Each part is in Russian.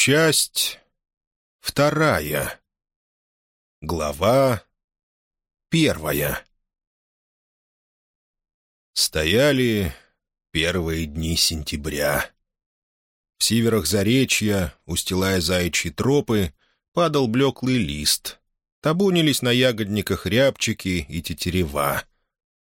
Часть вторая. Глава первая. Стояли первые дни сентября. В северах заречья, устилая заячьи тропы, падал блеклый лист. Табунились на ягодниках рябчики и тетерева.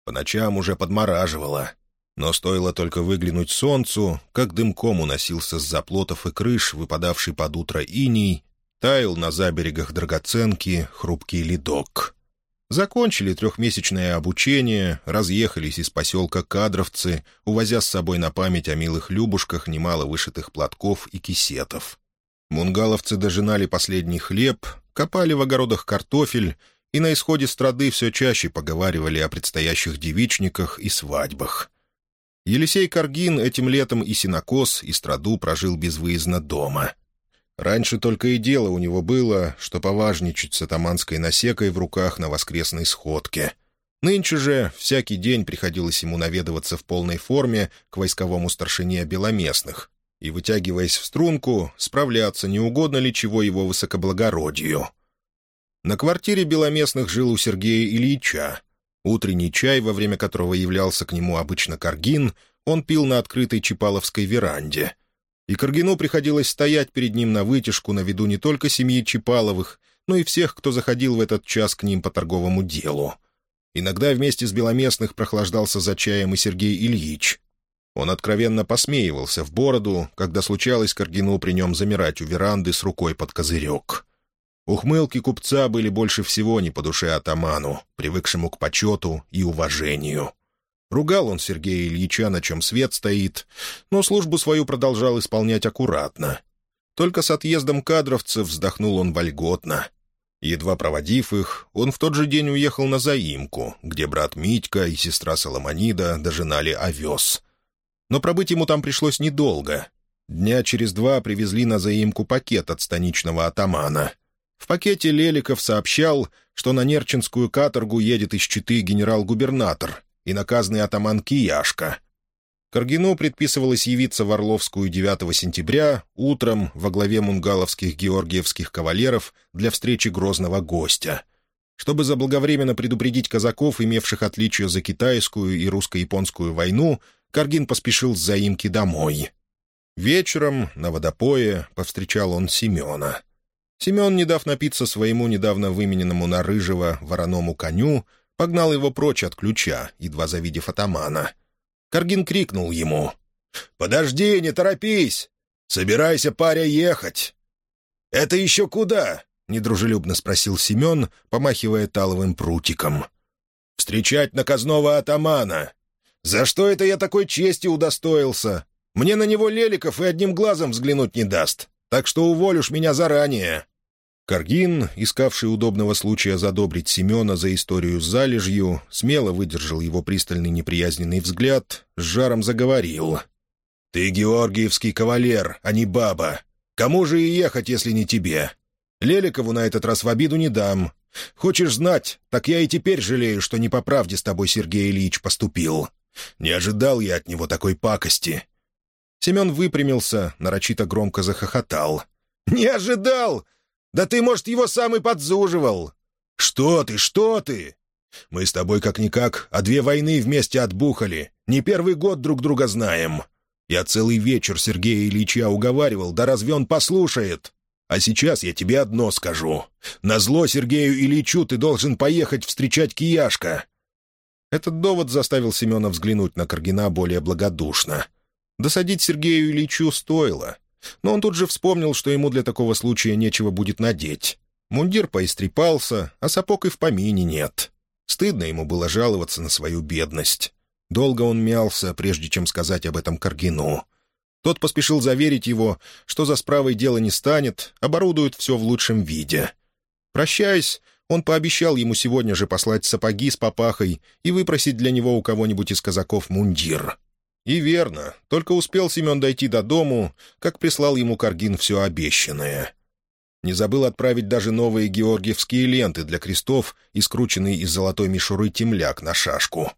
По ночам уже подмораживало — но стоило только выглянуть солнцу, как дымком уносился с заплотов и крыш, выпадавший под утро иней, таял на заберегах драгоценки хрупкий ледок. Закончили трехмесячное обучение, разъехались из поселка Кадровцы, увозя с собой на память о милых любушках немало вышитых платков и кисетов. Мунгаловцы дожинали последний хлеб, копали в огородах картофель и на исходе страды все чаще поговаривали о предстоящих девичниках и свадьбах — Елисей Каргин этим летом и синокос, и страду прожил безвыездно дома. Раньше только и дело у него было, что поважничать с атаманской насекой в руках на воскресной сходке. Нынче же всякий день приходилось ему наведываться в полной форме к войсковому старшине беломестных и, вытягиваясь в струнку, справляться, не угодно ли чего его высокоблагородию. На квартире беломестных жил у Сергея Ильича, Утренний чай, во время которого являлся к нему обычно Каргин, он пил на открытой Чапаловской веранде. И Каргину приходилось стоять перед ним на вытяжку на виду не только семьи Чапаловых, но и всех, кто заходил в этот час к ним по торговому делу. Иногда вместе с Беломестных прохлаждался за чаем и Сергей Ильич. Он откровенно посмеивался в бороду, когда случалось Каргину при нем замирать у веранды с рукой под козырек. Ухмылки купца были больше всего не по душе атаману, привыкшему к почету и уважению. Ругал он Сергея Ильича, на чем свет стоит, но службу свою продолжал исполнять аккуратно. Только с отъездом кадровцев вздохнул он вольготно. Едва проводив их, он в тот же день уехал на заимку, где брат Митька и сестра Соломонида дожинали овес. Но пробыть ему там пришлось недолго. Дня через два привезли на заимку пакет от станичного атамана — в пакете Леликов сообщал, что на Нерчинскую каторгу едет из Читы генерал-губернатор и наказанный атаман Кияшка. Каргину предписывалось явиться в Орловскую 9 сентября утром во главе мунгаловских георгиевских кавалеров для встречи грозного гостя. Чтобы заблаговременно предупредить казаков, имевших отличие за китайскую и русско-японскую войну, Каргин поспешил с заимки домой. Вечером на водопое повстречал он Семена. Семен, не дав напиться своему недавно вымененному на рыжего вороному коню, погнал его прочь от ключа, едва завидев атамана. Каргин крикнул ему. «Подожди, не торопись! Собирайся, паря, ехать!» «Это еще куда?» — недружелюбно спросил Семен, помахивая таловым прутиком. «Встречать наказного атамана. За что это я такой чести удостоился? Мне на него Леликов и одним глазом взглянуть не даст так что уволишь меня заранее». Каргин, искавший удобного случая задобрить Семена за историю с залежью, смело выдержал его пристальный неприязненный взгляд, с жаром заговорил. «Ты георгиевский кавалер, а не баба. Кому же и ехать, если не тебе? Леликову на этот раз в обиду не дам. Хочешь знать, так я и теперь жалею, что не по правде с тобой Сергей Ильич поступил. Не ожидал я от него такой пакости. Семен выпрямился, нарочито громко захохотал. «Не ожидал! Да ты, может, его сам и подзуживал!» «Что ты, что ты? Мы с тобой как-никак, а две войны вместе отбухали. Не первый год друг друга знаем. Я целый вечер Сергея Ильича уговаривал, да разве он послушает? А сейчас я тебе одно скажу. Назло Сергею Ильичу ты должен поехать встречать Кияшка». Этот довод заставил Семена взглянуть на Каргина более благодушно. Досадить Сергею Ильичу стоило. Но он тут же вспомнил, что ему для такого случая нечего будет надеть. Мундир поистрепался, а сапог и в помине нет. Стыдно ему было жаловаться на свою бедность. Долго он мялся, прежде чем сказать об этом Каргину. Тот поспешил заверить его, что за справой дело не станет, оборудуют все в лучшем виде. Прощаясь, он пообещал ему сегодня же послать сапоги с папахой и выпросить для него у кого-нибудь из казаков мундир. И верно, только успел Семен дойти до дому, как прислал ему Каргин все обещанное. Не забыл отправить даже новые георгиевские ленты для крестов и скрученный из золотой мишуры темляк на шашку.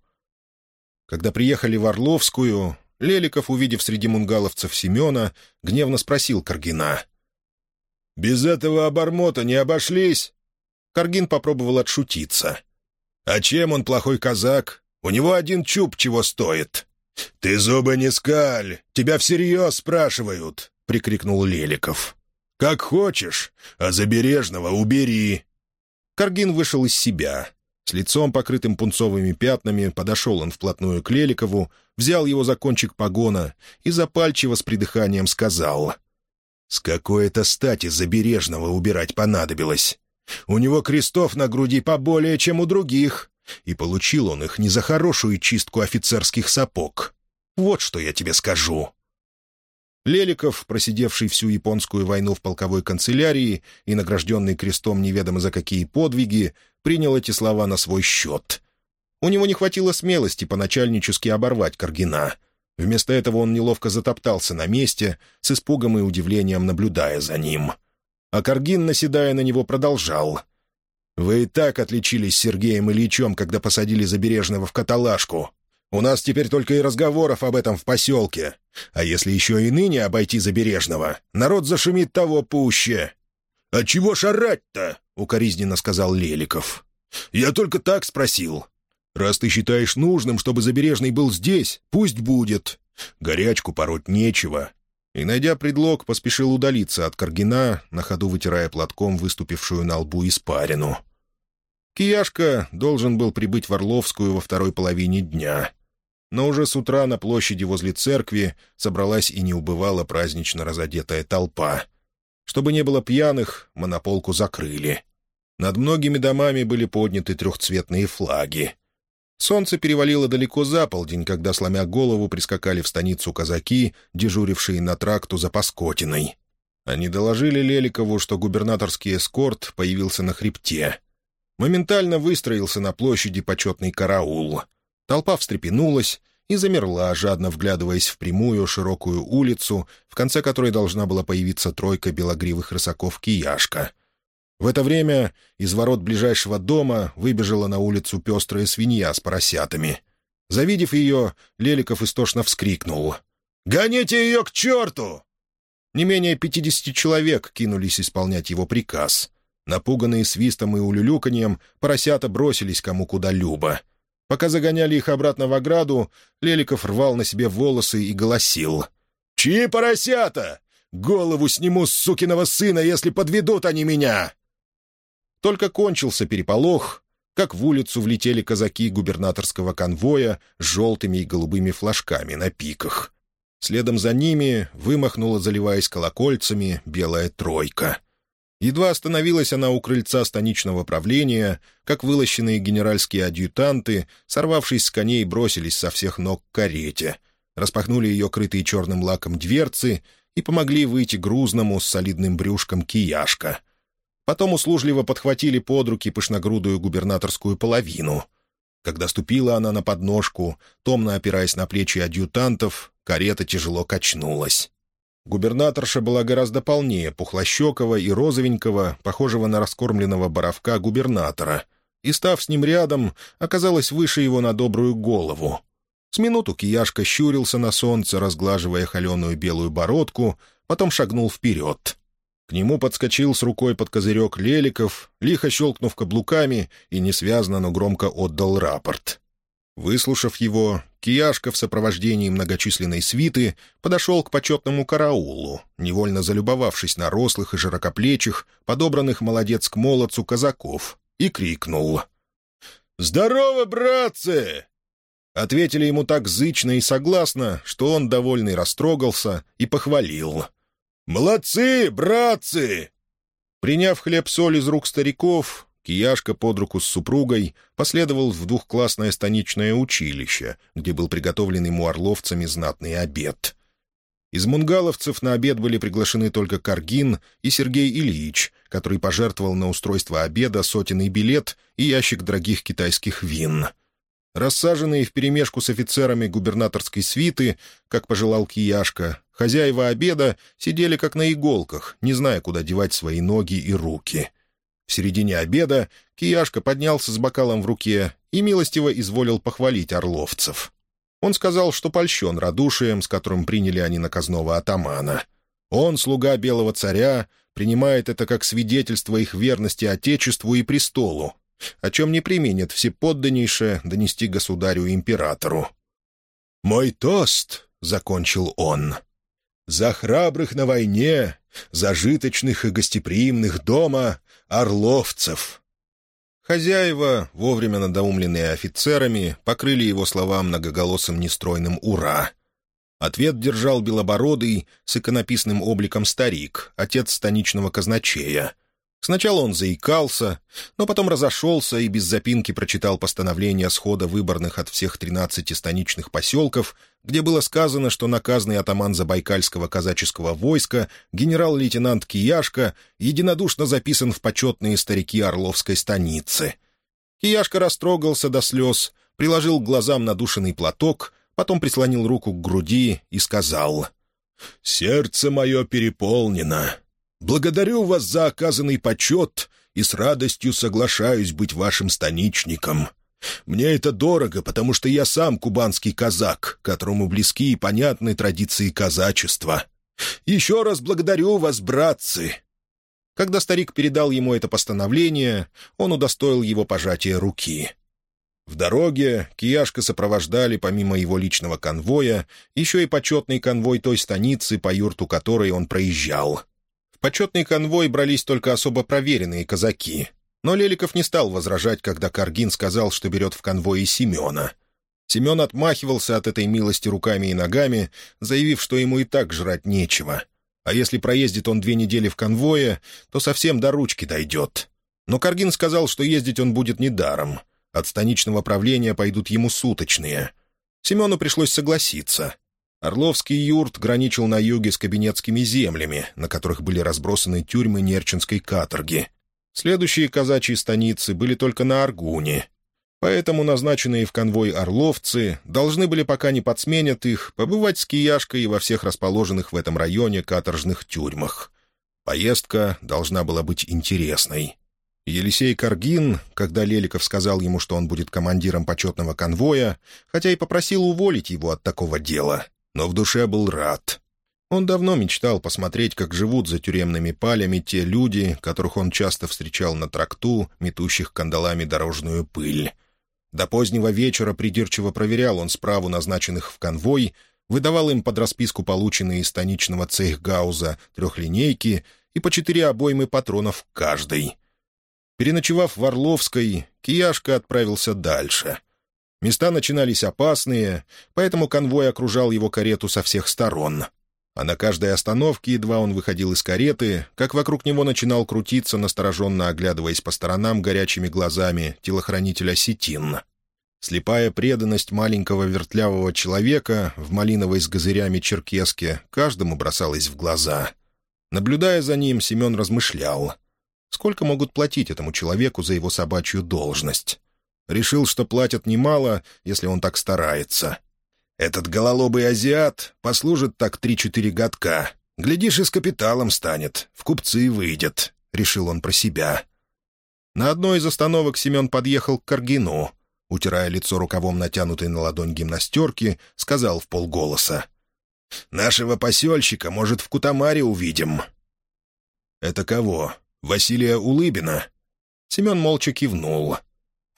Когда приехали в Орловскую, Леликов, увидев среди мунгаловцев Семена, гневно спросил Каргина. без этого обормота не обошлись?» Каргин попробовал отшутиться. «А чем он плохой казак? У него один чуб чего стоит». «Ты зубы не скаль! Тебя всерьез спрашивают!» — прикрикнул Леликов. «Как хочешь, а Забережного убери!» Каргин вышел из себя. С лицом, покрытым пунцовыми пятнами, подошел он вплотную к Леликову, взял его за кончик погона и запальчиво с придыханием сказал. «С какой это стати Забережного убирать понадобилось? У него крестов на груди поболее, чем у других, и получил он их не за хорошую чистку офицерских сапог. Вот что я тебе скажу». Леликов, просидевший всю японскую войну в полковой канцелярии и награжденный крестом неведомо за какие подвиги, принял эти слова на свой счет. У него не хватило смелости поначальнически оборвать Каргина. Вместо этого он неловко затоптался на месте, с испугом и удивлением наблюдая за ним. А Каргин, наседая на него, продолжал. «Вы и так отличились с Сергеем Ильичем, когда посадили Забережного в каталажку. У нас теперь только и разговоров об этом в поселке. А если еще и ныне обойти Забережного, народ зашумит того пуще». «А чего шарать-то?» — укоризненно сказал Леликов. «Я только так спросил. Раз ты считаешь нужным, чтобы Забережный был здесь, пусть будет. Горячку пороть нечего». И, найдя предлог, поспешил удалиться от Каргина, на ходу вытирая платком выступившую на лбу испарину. Кияшка должен был прибыть в Орловскую во второй половине дня но уже с утра на площади возле церкви собралась и не убывала празднично разодетая толпа. Чтобы не было пьяных, монополку закрыли. Над многими домами были подняты трехцветные флаги. Солнце перевалило далеко за полдень, когда, сломя голову, прискакали в станицу казаки, дежурившие на тракту за Паскотиной. Они доложили Леликову, что губернаторский эскорт появился на хребте. Моментально выстроился на площади почетный караул — Толпа встрепенулась и замерла, жадно вглядываясь в прямую широкую улицу, в конце которой должна была появиться тройка белогривых рысаков кияшка. В это время из ворот ближайшего дома выбежала на улицу пестрая свинья с поросятами. Завидев ее, Леликов истошно вскрикнул. «Гоните ее к черту!» Не менее пятидесяти человек кинулись исполнять его приказ. Напуганные свистом и улюлюканьем, поросята бросились кому куда любо — Пока загоняли их обратно в ограду, Леликов рвал на себе волосы и голосил. «Чьи поросята? Голову сниму с сукиного сына, если подведут они меня!» Только кончился переполох, как в улицу влетели казаки губернаторского конвоя с желтыми и голубыми флажками на пиках. Следом за ними вымахнула, заливаясь колокольцами, белая тройка — Едва остановилась она у крыльца станичного правления, как вылощенные генеральские адъютанты, сорвавшись с коней, бросились со всех ног к карете, распахнули ее крытые черным лаком дверцы и помогли выйти грузному с солидным брюшком кияшка. Потом услужливо подхватили под руки пышногрудую губернаторскую половину. Когда ступила она на подножку, томно опираясь на плечи адъютантов, карета тяжело качнулась. Губернаторша была гораздо полнее пухлощекого и розовенького, похожего на раскормленного боровка губернатора, и, став с ним рядом, оказалась выше его на добрую голову. С минуту кияшка щурился на солнце, разглаживая холеную белую бородку, потом шагнул вперед. К нему подскочил с рукой под козырек Леликов, лихо щелкнув каблуками, и несвязно, но громко отдал рапорт. Выслушав его, Кияшка в сопровождении многочисленной свиты подошел к почетному караулу, невольно залюбовавшись на рослых и широкоплечих, подобранных молодец к молодцу казаков, и крикнул. «Здорово, братцы!» Ответили ему так зычно и согласно, что он, довольный, растрогался и похвалил. «Молодцы, братцы!» Приняв хлеб-соль из рук стариков, Кияшка под руку с супругой последовал в двухклассное станичное училище, где был приготовлен ему орловцами знатный обед. Из мунгаловцев на обед были приглашены только Каргин и Сергей Ильич, который пожертвовал на устройство обеда сотенный билет и ящик дорогих китайских вин. Рассаженные вперемешку с офицерами губернаторской свиты, как пожелал Кияшка, хозяева обеда сидели как на иголках, не зная, куда девать свои ноги и руки — в середине обеда Кияшка поднялся с бокалом в руке и милостиво изволил похвалить орловцев. Он сказал, что польщен радушием, с которым приняли они наказного атамана. Он, слуга белого царя, принимает это как свидетельство их верности Отечеству и престолу, о чем не применит всеподданнейше донести государю-императору. «Мой тост», — закончил он, — «за храбрых на войне, зажиточных и гостеприимных дома, орловцев». Хозяева, вовремя надоумленные офицерами, покрыли его слова многоголосым нестройным «Ура!». Ответ держал белобородый, с иконописным обликом старик, отец станичного казначея — Сначала он заикался, но потом разошелся и без запинки прочитал постановление схода выборных от всех тринадцати станичных поселков, где было сказано, что наказанный атаман Забайкальского казаческого войска генерал-лейтенант Кияшка единодушно записан в почетные старики Орловской станицы. Кияшка растрогался до слез, приложил к глазам надушенный платок, потом прислонил руку к груди и сказал «Сердце мое переполнено». Благодарю вас за оказанный почет и с радостью соглашаюсь быть вашим станичником. Мне это дорого, потому что я сам кубанский казак, которому близки и понятны традиции казачества. Еще раз благодарю вас, братцы!» Когда старик передал ему это постановление, он удостоил его пожатия руки. В дороге Кияшка сопровождали, помимо его личного конвоя, еще и почетный конвой той станицы, по юрту которой он проезжал — почетный конвой брались только особо проверенные казаки. Но Леликов не стал возражать, когда Каргин сказал, что берет в конвое Семена. Семен отмахивался от этой милости руками и ногами, заявив, что ему и так жрать нечего. А если проездит он две недели в конвое, то совсем до ручки дойдет. Но Каргин сказал, что ездить он будет недаром. От станичного правления пойдут ему суточные. Семену пришлось согласиться — Орловский юрт граничил на юге с кабинетскими землями, на которых были разбросаны тюрьмы Нерчинской каторги. Следующие казачьи станицы были только на Аргуне. Поэтому назначенные в конвой орловцы должны были, пока не подсменят их, побывать с кияшкой во всех расположенных в этом районе каторжных тюрьмах. Поездка должна была быть интересной. Елисей Каргин, когда Леликов сказал ему, что он будет командиром почетного конвоя, хотя и попросил уволить его от такого дела, но в душе был рад. Он давно мечтал посмотреть, как живут за тюремными палями те люди, которых он часто встречал на тракту, метущих кандалами дорожную пыль. До позднего вечера придирчиво проверял он справу назначенных в конвой, выдавал им под расписку полученные из станичного цейхгауза трехлинейки и по четыре обоймы патронов каждой. Переночевав в Орловской, Кияшка отправился дальше — Места начинались опасные, поэтому конвой окружал его карету со всех сторон. А на каждой остановке, едва он выходил из кареты, как вокруг него начинал крутиться, настороженно оглядываясь по сторонам горячими глазами, телохранитель осетин. Слепая преданность маленького вертлявого человека в малиновой с газырями черкеске каждому бросалась в глаза. Наблюдая за ним, Семен размышлял. Сколько могут платить этому человеку за его собачью должность? Решил, что платят немало, если он так старается. Этот гололобый азиат послужит так три-четыре годка. Глядишь, и с капиталом станет, в купцы выйдет, — решил он про себя. На одной из остановок Семен подъехал к Каргину. Утирая лицо рукавом натянутой на ладонь гимнастерки, сказал в полголоса. «Нашего посельщика, может, в Кутамаре увидим». «Это кого? Василия Улыбина?» Семен молча кивнул.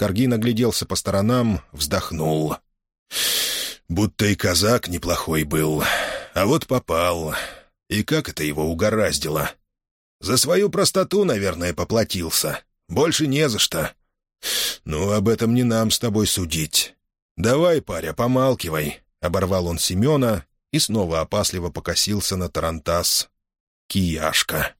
Каргин огляделся по сторонам, вздохнул. «Будто и казак неплохой был. А вот попал. И как это его угораздило? За свою простоту, наверное, поплатился. Больше не за что. Ну, об этом не нам с тобой судить. Давай, паря, помалкивай». Оборвал он Семена и снова опасливо покосился на Тарантас. «Кияшка».